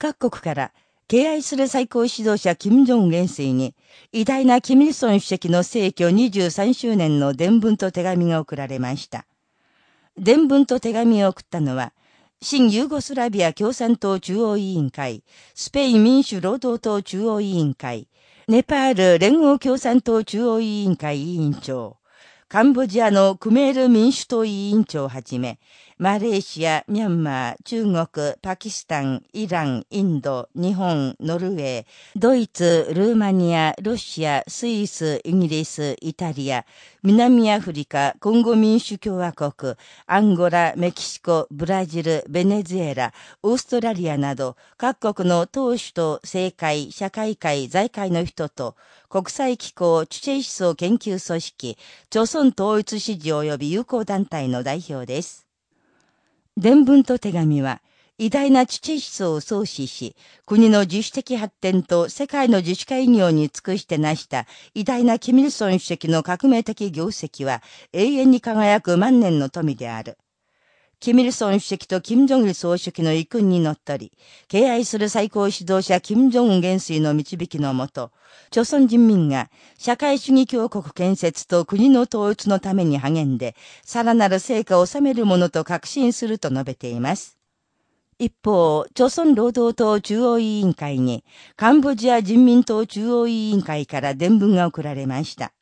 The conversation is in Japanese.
各国から敬愛する最高指導者金正恩元帥に、偉大な金日成主席の逝去23周年の伝文と手紙が送られました。伝文と手紙を送ったのは、新ユーゴスラビア共産党中央委員会、スペイン民主労働党中央委員会、ネパール連合共産党中央委員会委員長、カンボジアのクメール民主党委員長をはじめ、マレーシア、ミャンマー、中国、パキスタン、イラン、インド、日本、ノルウェー、ドイツ、ルーマニア、ロシア、スイス、イギリス、イタリア、南アフリカ、コンゴ民主共和国、アンゴラ、メキシコ、ブラジル、ベネズエラ、オーストラリアなど、各国の党首と政界、社会界、財界の人と、国際機構、チュチェ思想研究組織、朝鮮統一支持及び友好団体の代表です。伝文と手紙は、偉大な父思想を創始し、国の自主的発展と世界の自主化医業に尽くして成した偉大なキミルソン主席の革命的業績は永遠に輝く万年の富である。キミルソン主席とキム・ジョンル総書記の意訓にのっとり、敬愛する最高指導者キム・ジョン元帥の導きのもと、朝鮮人民が社会主義強国建設と国の統一のために励んで、さらなる成果を収めるものと確信すると述べています。一方、朝鮮労働党中央委員会に、カンボジア人民党中央委員会から伝聞が送られました。